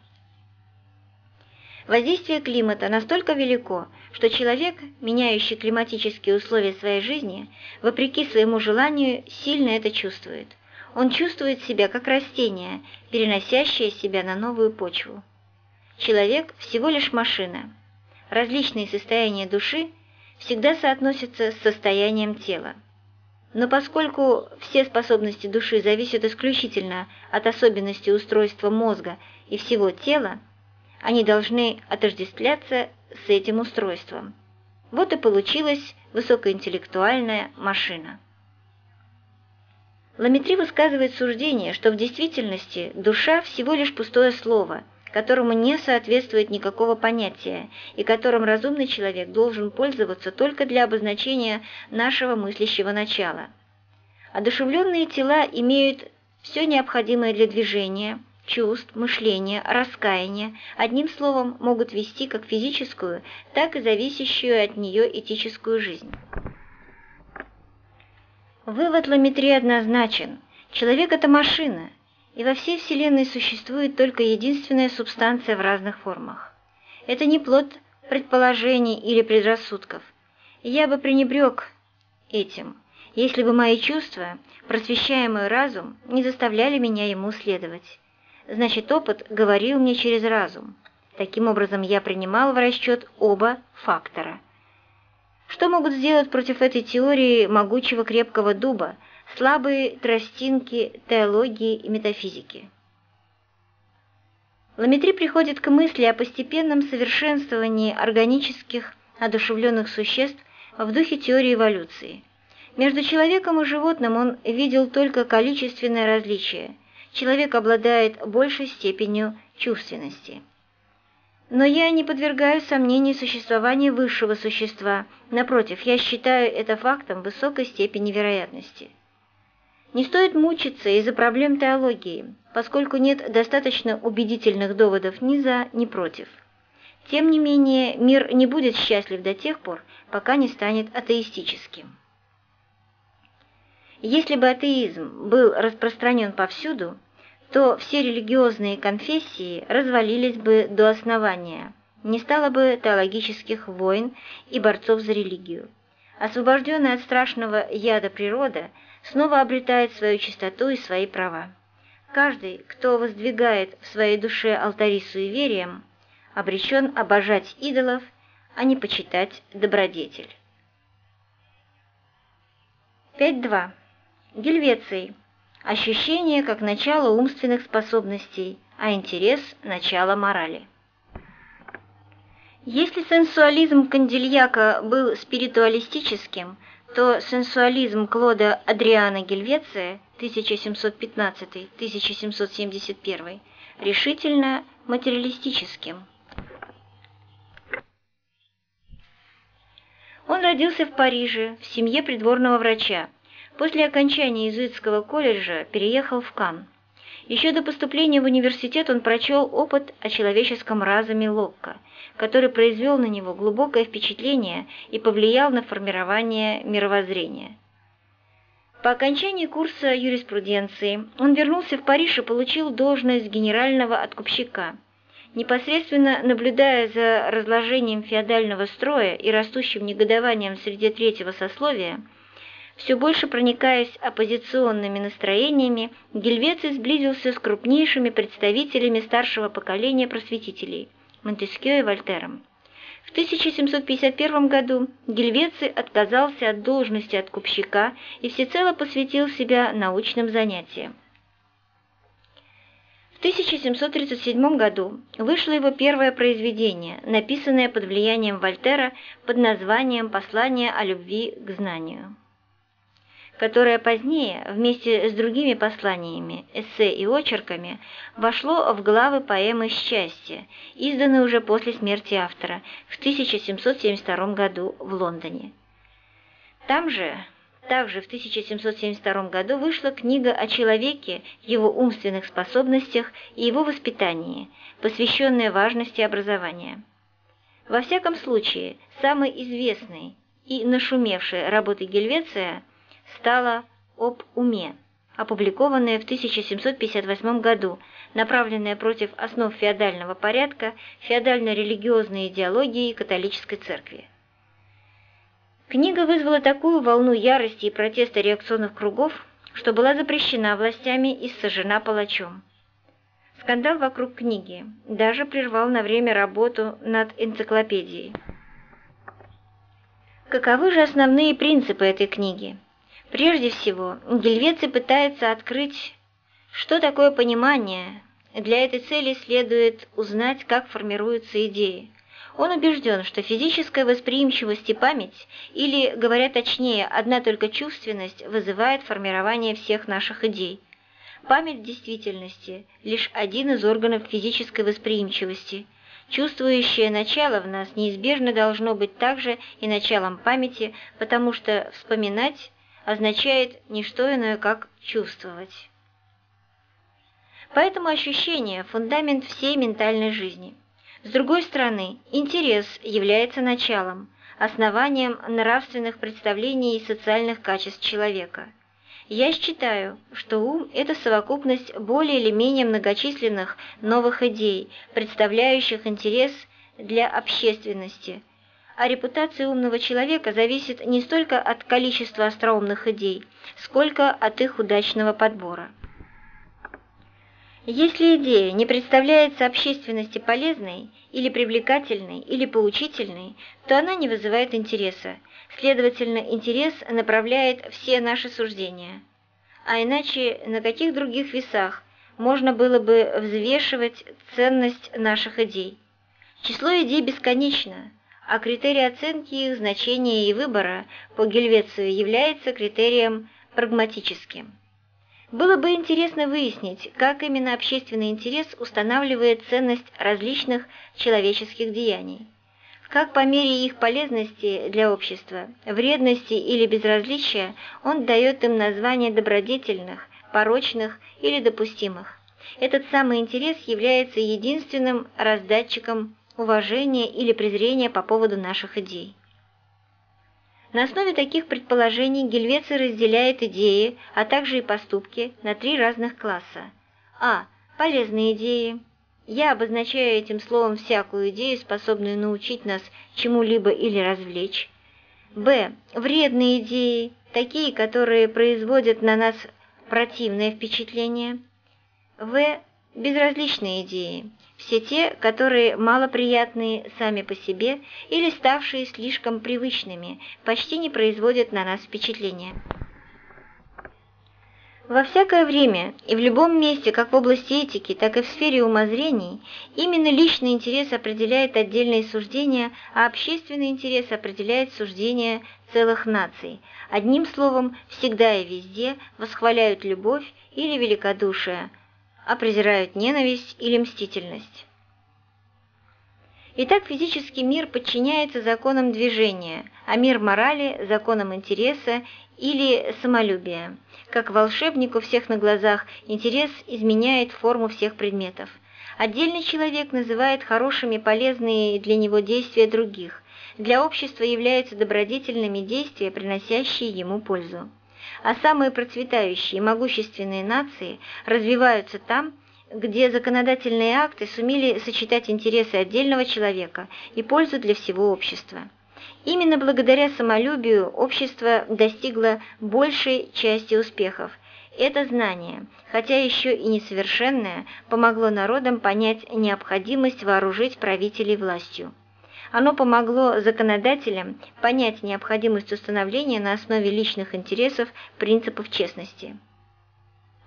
Воздействие климата настолько велико, что человек, меняющий климатические условия своей жизни, вопреки своему желанию, сильно это чувствует. Он чувствует себя как растение, переносящее себя на новую почву. Человек всего лишь машина. Различные состояния души всегда соотносятся с состоянием тела. Но поскольку все способности души зависят исключительно от особенностей устройства мозга и всего тела, они должны отождествляться с этим устройством. Вот и получилась высокоинтеллектуальная машина. Ламетри высказывает суждение, что в действительности душа всего лишь пустое слово, которому не соответствует никакого понятия и которым разумный человек должен пользоваться только для обозначения нашего мыслящего начала. Одушевленные тела имеют все необходимое для движения – чувств, мышления, раскаяния, одним словом, могут вести как физическую, так и зависящую от нее этическую жизнь. Вывод Ламетри однозначен. Человек – это машина, и во всей Вселенной существует только единственная субстанция в разных формах. Это не плод предположений или предрассудков. я бы пренебрег этим, если бы мои чувства, просвещаемый разум, не заставляли меня ему следовать. Значит, опыт говорил мне через разум. Таким образом, я принимал в расчет оба фактора. Что могут сделать против этой теории могучего крепкого дуба, слабые тростинки теологии и метафизики? Ламетри приходит к мысли о постепенном совершенствовании органических одушевленных существ в духе теории эволюции. Между человеком и животным он видел только количественное различие – человек обладает большей степенью чувственности. Но я не подвергаю сомнению существование высшего существа, напротив, я считаю это фактом высокой степени вероятности. Не стоит мучиться из-за проблем теологии, поскольку нет достаточно убедительных доводов ни за, ни против. Тем не менее, мир не будет счастлив до тех пор, пока не станет атеистическим. Если бы атеизм был распространен повсюду, то все религиозные конфессии развалились бы до основания, не стало бы теологических войн и борцов за религию. Освобожденная от страшного яда природа снова обретает свою чистоту и свои права. Каждый, кто воздвигает в своей душе алтари суеверием, обречен обожать идолов, а не почитать добродетель. 5.2. Гельвеций. Ощущение как начало умственных способностей, а интерес – начало морали. Если сенсуализм Кандильяка был спиритуалистическим, то сенсуализм Клода Адриана Гельвеция 1715-1771 решительно материалистическим. Он родился в Париже в семье придворного врача. После окончания иезуитского колледжа переехал в Кан. Еще до поступления в университет он прочел опыт о человеческом разуме Локка, который произвел на него глубокое впечатление и повлиял на формирование мировоззрения. По окончании курса юриспруденции он вернулся в Париж и получил должность генерального откупщика. Непосредственно наблюдая за разложением феодального строя и растущим негодованием среди третьего сословия, все больше проникаясь оппозиционными настроениями, Гельвеций сблизился с крупнейшими представителями старшего поколения просветителей – Монтескьё и Вольтером. В 1751 году Гельвеций отказался от должности откупщика и всецело посвятил себя научным занятиям. В 1737 году вышло его первое произведение, написанное под влиянием Вольтера под названием «Послание о любви к знанию» которое позднее, вместе с другими посланиями, эссе и очерками, вошло в главы поэмы «Счастье», изданной уже после смерти автора в 1772 году в Лондоне. Там же, также в 1772 году вышла книга о человеке, его умственных способностях и его воспитании, посвященная важности образования. Во всяком случае, самой известной и нашумевшей работой Гельвеция – стала «Об уме», опубликованная в 1758 году, направленная против основ феодального порядка, феодально-религиозной идеологии католической церкви. Книга вызвала такую волну ярости и протеста реакционных кругов, что была запрещена властями и сожжена палачом. Скандал вокруг книги даже прервал на время работу над энциклопедией. Каковы же основные принципы этой книги? Прежде всего, Гельвеций пытается открыть, что такое понимание. Для этой цели следует узнать, как формируются идеи. Он убежден, что физическая восприимчивость и память, или, говоря точнее, одна только чувственность, вызывает формирование всех наших идей. Память в действительности – лишь один из органов физической восприимчивости. Чувствующее начало в нас неизбежно должно быть также и началом памяти, потому что вспоминать означает не что иное, как чувствовать. Поэтому ощущение – фундамент всей ментальной жизни. С другой стороны, интерес является началом, основанием нравственных представлений и социальных качеств человека. Я считаю, что ум – это совокупность более или менее многочисленных новых идей, представляющих интерес для общественности – а репутация умного человека зависит не столько от количества остроумных идей, сколько от их удачного подбора. Если идея не представляется общественности полезной, или привлекательной, или поучительной, то она не вызывает интереса, следовательно, интерес направляет все наши суждения. А иначе на каких других весах можно было бы взвешивать ценность наших идей? Число идей бесконечно, а критерий оценки их значения и выбора по Гельвецию является критерием прагматическим. Было бы интересно выяснить, как именно общественный интерес устанавливает ценность различных человеческих деяний. Как по мере их полезности для общества, вредности или безразличия он дает им название добродетельных, порочных или допустимых. Этот самый интерес является единственным раздатчиком уважения или презрения по поводу наших идей. На основе таких предположений Гельвеций разделяет идеи, а также и поступки на три разных класса. А. Полезные идеи. Я обозначаю этим словом всякую идею, способную научить нас чему-либо или развлечь. Б. Вредные идеи, такие, которые производят на нас противное впечатление. В. Безразличные идеи. Все те, которые малоприятные сами по себе или ставшие слишком привычными, почти не производят на нас впечатления. Во всякое время и в любом месте, как в области этики, так и в сфере умозрений, именно личный интерес определяет отдельные суждения, а общественный интерес определяет суждения целых наций. Одним словом, всегда и везде восхваляют любовь или великодушие, а презирают ненависть или мстительность. Итак, физический мир подчиняется законам движения, а мир морали – законам интереса или самолюбия. Как волшебнику всех на глазах интерес изменяет форму всех предметов. Отдельный человек называет хорошими полезные для него действия других. Для общества являются добродетельными действия, приносящие ему пользу. А самые процветающие и могущественные нации развиваются там, где законодательные акты сумели сочетать интересы отдельного человека и пользу для всего общества. Именно благодаря самолюбию общество достигло большей части успехов. Это знание, хотя еще и несовершенное, помогло народам понять необходимость вооружить правителей властью. Оно помогло законодателям понять необходимость установления на основе личных интересов принципов честности.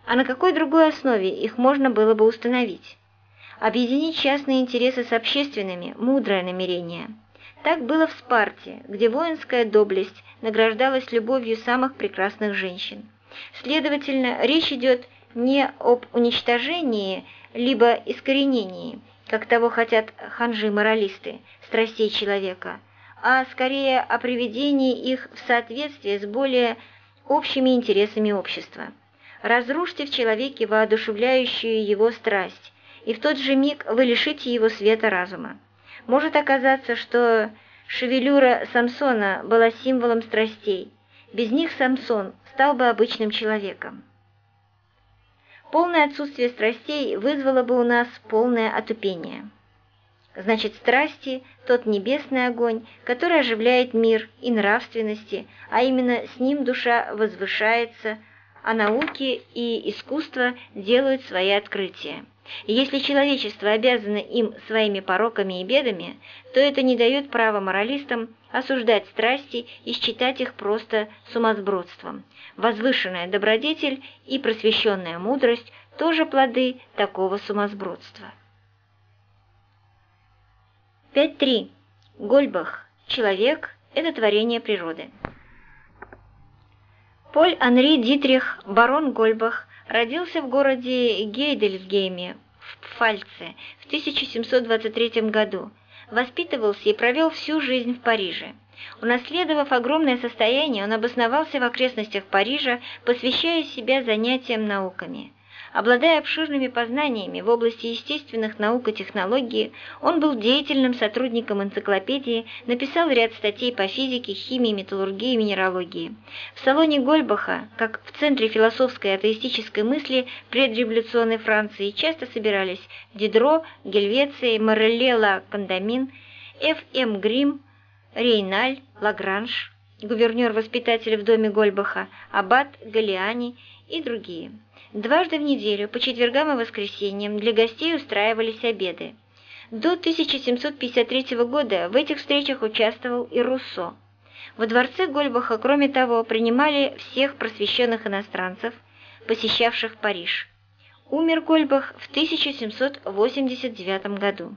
А на какой другой основе их можно было бы установить? Объединить частные интересы с общественными – мудрое намерение. Так было в Спарте, где воинская доблесть награждалась любовью самых прекрасных женщин. Следовательно, речь идет не об уничтожении, либо искоренении, как того хотят ханжи-моралисты, страстей человека, а скорее о приведении их в соответствие с более общими интересами общества. Разрушьте в человеке воодушевляющую его страсть, и в тот же миг вы лишите его света разума. Может оказаться, что шевелюра Самсона была символом страстей. Без них Самсон стал бы обычным человеком. Полное отсутствие страстей вызвало бы у нас полное отупение. Значит, страсти – тот небесный огонь, который оживляет мир и нравственности, а именно с ним душа возвышается – а науки и искусство делают свои открытия. И если человечество обязано им своими пороками и бедами, то это не дает права моралистам осуждать страсти и считать их просто сумасбродством. Возвышенная добродетель и просвещенная мудрость – тоже плоды такого сумасбродства. 5.3. Гольбах. Человек – это творение природы. Поль Анри Дитрих, барон Гольбах, родился в городе Гейдельсгейме в Пфальце в 1723 году, воспитывался и провел всю жизнь в Париже. Унаследовав огромное состояние, он обосновался в окрестностях Парижа, посвящая себя занятиям науками. Обладая обширными познаниями в области естественных наук и технологий, он был деятельным сотрудником энциклопедии, написал ряд статей по физике, химии, металлургии и минералогии. В салоне Гольбаха, как в центре философской атеистической мысли предреволюционной Франции, часто собирались Дидро, Гельвеция, Морелле Кондамин, Ф. М. Грим, Рейналь, Лагранж, гувернер-воспитатель в доме Гольбаха, Аббат Галиани и другие. Дважды в неделю, по четвергам и воскресеньям, для гостей устраивались обеды. До 1753 года в этих встречах участвовал и Руссо. Во дворце Гольбаха, кроме того, принимали всех просвещенных иностранцев, посещавших Париж. Умер Гольбах в 1789 году.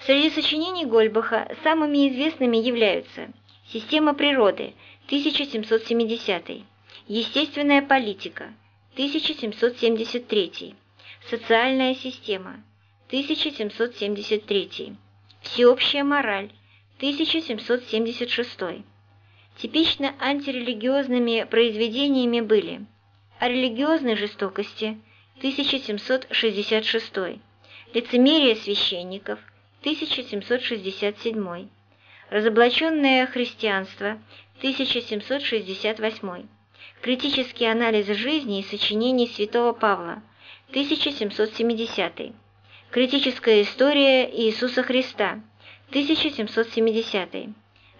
Среди сочинений Гольбаха самыми известными являются «Система природы» 1770 Естественная политика. 1773. Социальная система. 1773. Всеобщая мораль. 1776. Типично антирелигиозными произведениями были «О религиозной жестокости» 1766, «Лицемерие священников» 1767, «Разоблаченное христианство» 1768, Критический анализ жизни и сочинений святого Павла, 1770. Критическая история Иисуса Христа, 1770.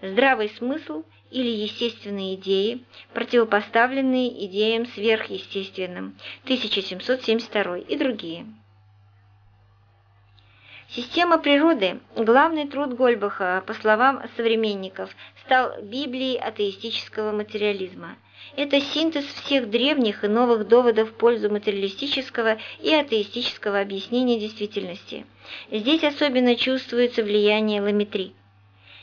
Здравый смысл или естественные идеи, противопоставленные идеям сверхъестественным, 1772 и другие. Система природы, главный труд Гольбаха, по словам современников, стал Библией атеистического материализма. Это синтез всех древних и новых доводов в пользу материалистического и атеистического объяснения действительности. Здесь особенно чувствуется влияние ламетри.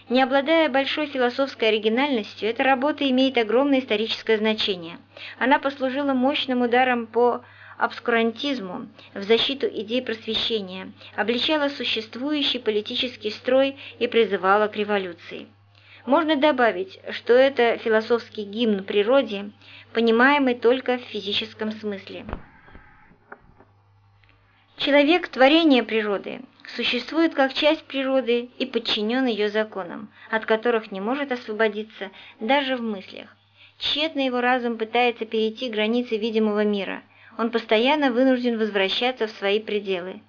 Не обладая большой философской оригинальностью, эта работа имеет огромное историческое значение. Она послужила мощным ударом по обскурантизму в защиту идей просвещения, обличала существующий политический строй и призывала к революции. Можно добавить, что это философский гимн природе, понимаемый только в физическом смысле. Человек – творение природы, существует как часть природы и подчинен ее законам, от которых не может освободиться даже в мыслях. Тщетно его разум пытается перейти границы видимого мира, он постоянно вынужден возвращаться в свои пределы.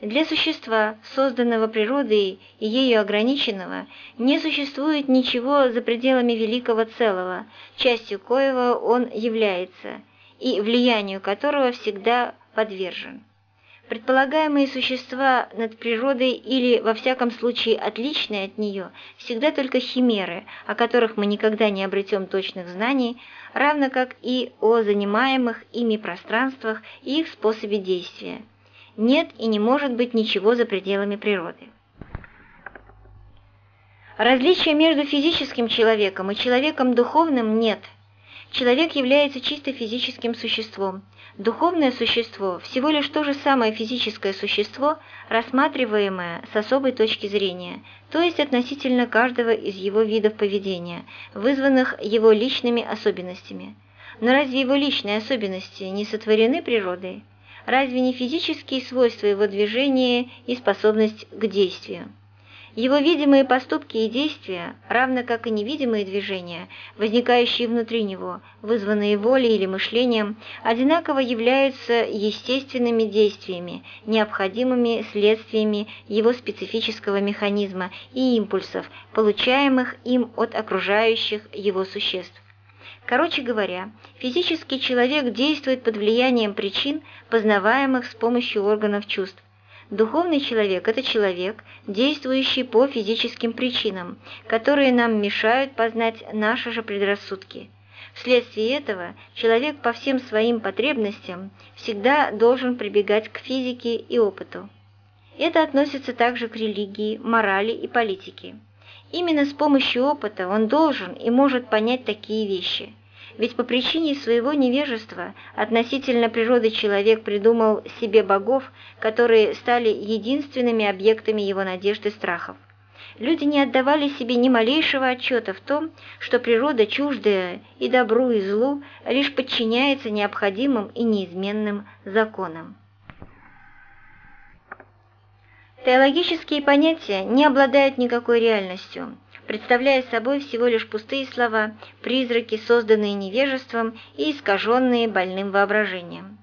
Для существа, созданного природой и ею ограниченного, не существует ничего за пределами великого целого, частью коего он является, и влиянию которого всегда подвержен. Предполагаемые существа над природой или, во всяком случае, отличные от нее, всегда только химеры, о которых мы никогда не обретем точных знаний, равно как и о занимаемых ими пространствах и их способе действия. Нет и не может быть ничего за пределами природы. Различия между физическим человеком и человеком духовным нет. Человек является чисто физическим существом – Духовное существо – всего лишь то же самое физическое существо, рассматриваемое с особой точки зрения, то есть относительно каждого из его видов поведения, вызванных его личными особенностями. Но разве его личные особенности не сотворены природой? Разве не физические свойства его движения и способность к действию? Его видимые поступки и действия, равно как и невидимые движения, возникающие внутри него, вызванные волей или мышлением, одинаково являются естественными действиями, необходимыми следствиями его специфического механизма и импульсов, получаемых им от окружающих его существ. Короче говоря, физический человек действует под влиянием причин, познаваемых с помощью органов чувств. Духовный человек – это человек, действующий по физическим причинам, которые нам мешают познать наши же предрассудки. Вследствие этого человек по всем своим потребностям всегда должен прибегать к физике и опыту. Это относится также к религии, морали и политике. Именно с помощью опыта он должен и может понять такие вещи – ведь по причине своего невежества относительно природы человек придумал себе богов, которые стали единственными объектами его надежд и страхов. Люди не отдавали себе ни малейшего отчета в том, что природа, чуждая и добру, и злу, лишь подчиняется необходимым и неизменным законам. Теологические понятия не обладают никакой реальностью – представляя собой всего лишь пустые слова, призраки, созданные невежеством и искаженные больным воображением.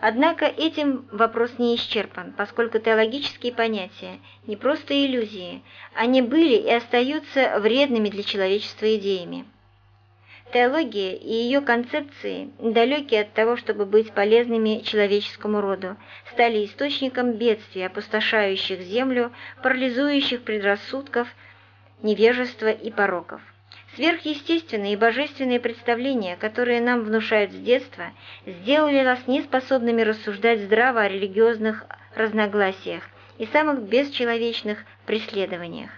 Однако этим вопрос не исчерпан, поскольку теологические понятия не просто иллюзии, они были и остаются вредными для человечества идеями. Теология и ее концепции, далекие от того, чтобы быть полезными человеческому роду, стали источником бедствий, опустошающих землю, парализующих предрассудков, невежества и пороков. Сверхъестественные и божественные представления, которые нам внушают с детства, сделали нас неспособными рассуждать здраво о религиозных разногласиях и самых бесчеловечных преследованиях.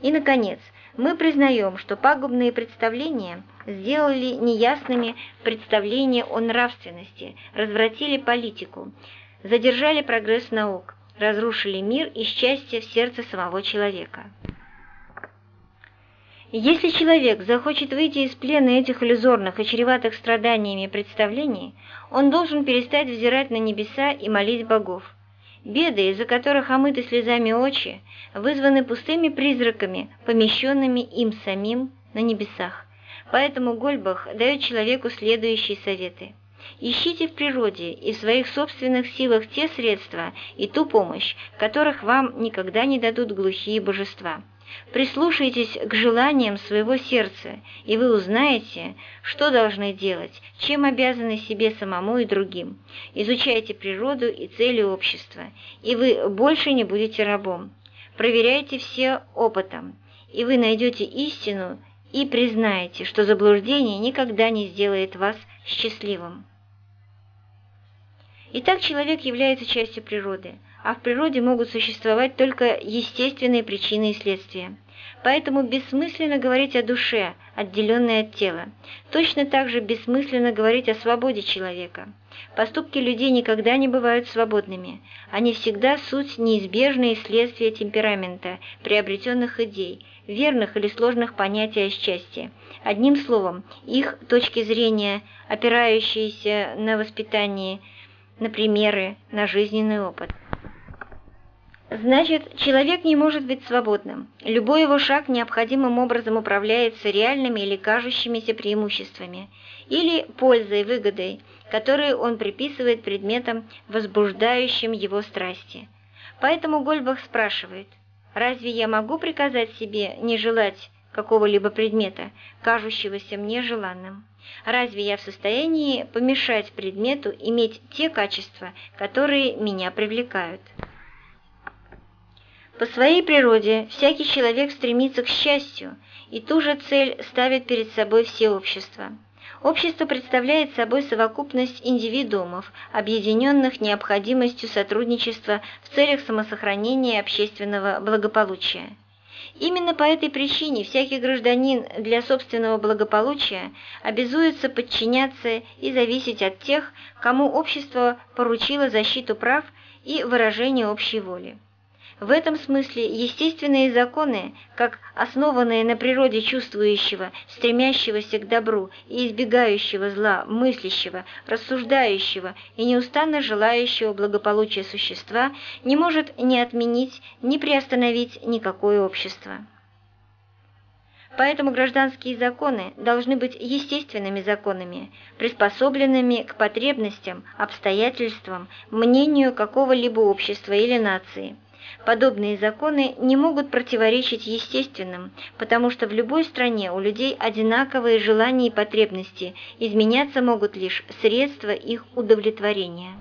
И, наконец, мы признаем, что пагубные представления сделали неясными представления о нравственности, развратили политику, задержали прогресс наук, разрушили мир и счастье в сердце самого человека. Если человек захочет выйти из плена этих иллюзорных и чреватых страданиями представлений, он должен перестать взирать на небеса и молить богов. Беды, из-за которых омыты слезами очи, вызваны пустыми призраками, помещенными им самим на небесах. Поэтому Гольбах дает человеку следующие советы. Ищите в природе и в своих собственных силах те средства и ту помощь, которых вам никогда не дадут глухие божества – Прислушайтесь к желаниям своего сердца, и вы узнаете, что должны делать, чем обязаны себе самому и другим. Изучайте природу и цели общества, и вы больше не будете рабом. Проверяйте все опытом, и вы найдете истину и признаете, что заблуждение никогда не сделает вас счастливым. Итак, человек является частью природы – а в природе могут существовать только естественные причины и следствия. Поэтому бессмысленно говорить о душе, отделенной от тела. Точно так же бессмысленно говорить о свободе человека. Поступки людей никогда не бывают свободными. Они всегда суть неизбежные следствия темперамента, приобретенных идей, верных или сложных понятий о счастье. Одним словом, их точки зрения, опирающиеся на воспитание, на примеры, на жизненный опыт. Значит, человек не может быть свободным. Любой его шаг необходимым образом управляется реальными или кажущимися преимуществами, или пользой, выгодой, которые он приписывает предметам, возбуждающим его страсти. Поэтому Гольбах спрашивает, «Разве я могу приказать себе не желать какого-либо предмета, кажущегося мне желанным? Разве я в состоянии помешать предмету иметь те качества, которые меня привлекают?» По своей природе всякий человек стремится к счастью, и ту же цель ставит перед собой все общества. Общество представляет собой совокупность индивидуумов, объединенных необходимостью сотрудничества в целях самосохранения общественного благополучия. Именно по этой причине всякий гражданин для собственного благополучия обязуется подчиняться и зависеть от тех, кому общество поручило защиту прав и выражение общей воли. В этом смысле естественные законы, как основанные на природе чувствующего, стремящегося к добру и избегающего зла, мыслящего, рассуждающего и неустанно желающего благополучия существа, не может ни отменить, ни приостановить никакое общество. Поэтому гражданские законы должны быть естественными законами, приспособленными к потребностям, обстоятельствам, мнению какого-либо общества или нации – Подобные законы не могут противоречить естественным, потому что в любой стране у людей одинаковые желания и потребности, изменяться могут лишь средства их удовлетворения.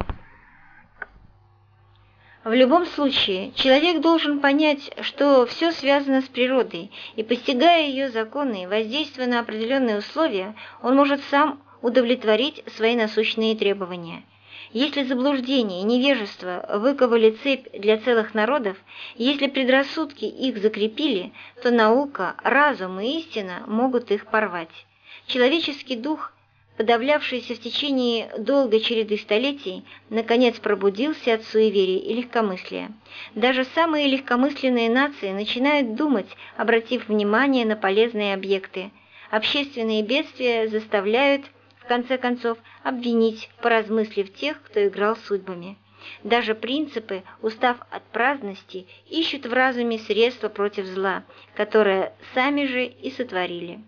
В любом случае, человек должен понять, что все связано с природой, и постигая ее законы воздействуя на определенные условия, он может сам удовлетворить свои насущные требования – если заблуждение и невежество выковали цепь для целых народов, если предрассудки их закрепили, то наука, разум и истина могут их порвать. Человеческий дух, подавлявшийся в течение долгой череды столетий, наконец пробудился от суеверий и легкомыслия. Даже самые легкомысленные нации начинают думать, обратив внимание на полезные объекты. Общественные бедствия заставляют в конце концов, обвинить, поразмыслив тех, кто играл судьбами. Даже принципы, устав от праздности, ищут в разуме средства против зла, которое сами же и сотворили.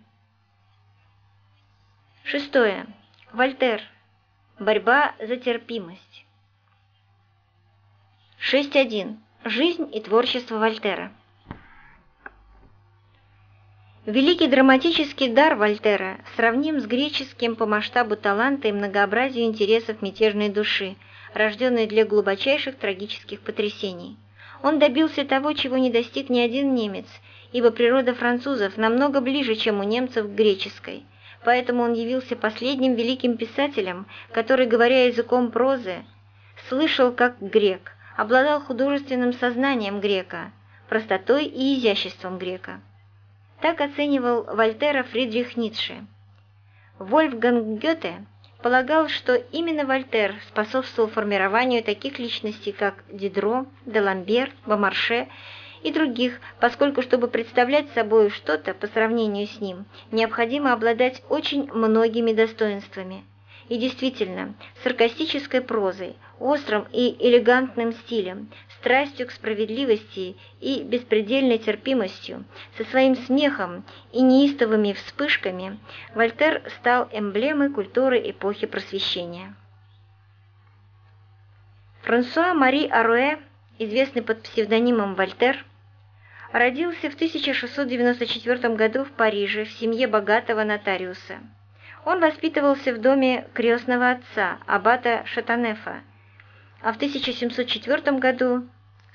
Шестое. Вольтер. Борьба за терпимость. 6.1. Жизнь и творчество Вольтера. Великий драматический дар Вольтера сравним с греческим по масштабу таланта и многообразию интересов мятежной души, рожденной для глубочайших трагических потрясений. Он добился того, чего не достиг ни один немец, ибо природа французов намного ближе, чем у немцев к греческой. Поэтому он явился последним великим писателем, который, говоря языком прозы, слышал как грек, обладал художественным сознанием грека, простотой и изяществом грека. Так оценивал Вольтера Фридрих Ницше. Вольфганг Гёте полагал, что именно Вольтер способствовал формированию таких личностей, как Дидро, Деламбер, Бомарше и других, поскольку, чтобы представлять собой что-то по сравнению с ним, необходимо обладать очень многими достоинствами. И действительно, саркастической прозой, острым и элегантным стилем, страстью к справедливости и беспредельной терпимостью, со своим смехом и неистовыми вспышками, Вольтер стал эмблемой культуры эпохи Просвещения. Франсуа Мари Аруэ, известный под псевдонимом Вольтер, Родился в 1694 году в Париже в семье богатого нотариуса. Он воспитывался в доме крестного отца, аббата Шатанефа, а в 1704 году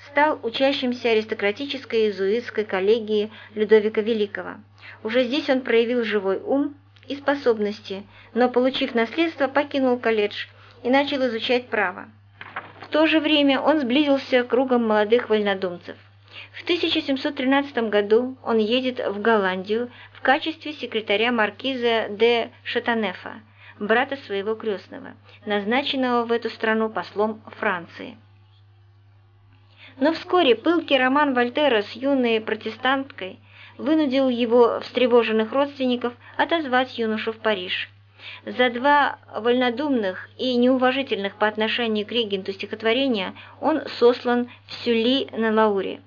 стал учащимся аристократической иезуитской коллегии Людовика Великого. Уже здесь он проявил живой ум и способности, но, получив наследство, покинул колледж и начал изучать право. В то же время он сблизился кругом молодых вольнодумцев. В 1713 году он едет в Голландию в качестве секретаря маркиза де Шатанефа, брата своего крестного, назначенного в эту страну послом Франции. Но вскоре пылкий роман Вольтера с юной протестанткой вынудил его встревоженных родственников отозвать юношу в Париж. За два вольнодумных и неуважительных по отношению к регенту стихотворения он сослан в Сюли на Лауре,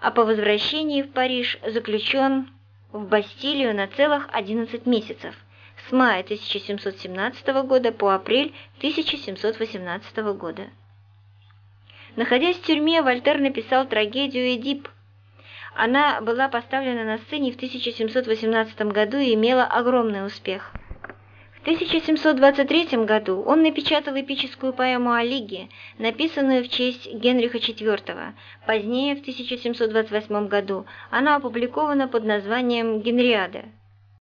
а по возвращении в Париж заключен в Бастилию на целых 11 месяцев, с мая 1717 года по апрель 1718 года. Находясь в тюрьме, Вольтер написал трагедию «Эдип», она была поставлена на сцене в 1718 году и имела огромный успех. В 1723 году он напечатал эпическую поэму о Лиге, написанную в честь Генриха IV. Позднее, в 1728 году, она опубликована под названием «Генриада».